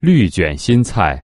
绿卷心菜